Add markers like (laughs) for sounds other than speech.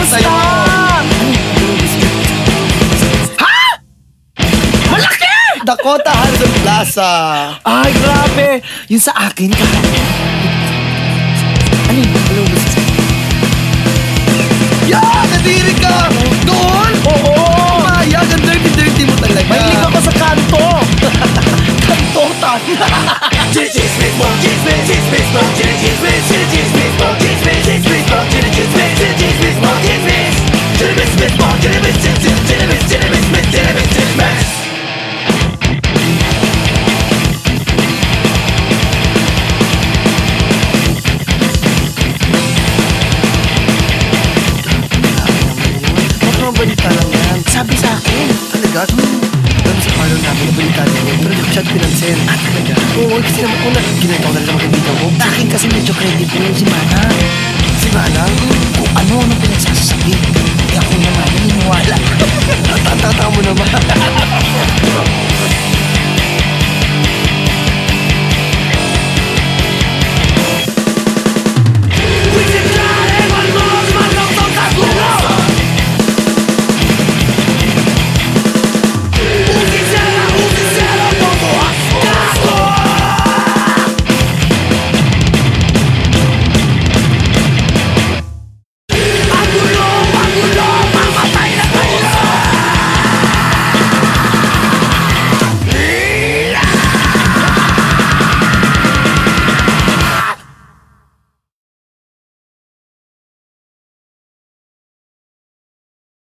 Don't sa'yo. stop! Ha? Malaki! Dakota Hudson Plaza. Ay, grabe! Yun sa akin ka. Ano yun? Hello, Mrs. Yeah! Nadiri ka! Doon! Oo! Maya, ang dirty-dirty mo talaga. Mahilig ako sa kanto! (laughs) Kanto, tan! Gigi's with more balita lang yan. Sabi sa akin. Talaga? Alam mo sa parlor namin, nabalita niya yun. Pero di ko siya pinansin. Ah, talaga? Oo, kasi naman una, ginagawa na rin mga kaibigan ko. Sa akin kasi medyo credit mo si Mana. Si Manang,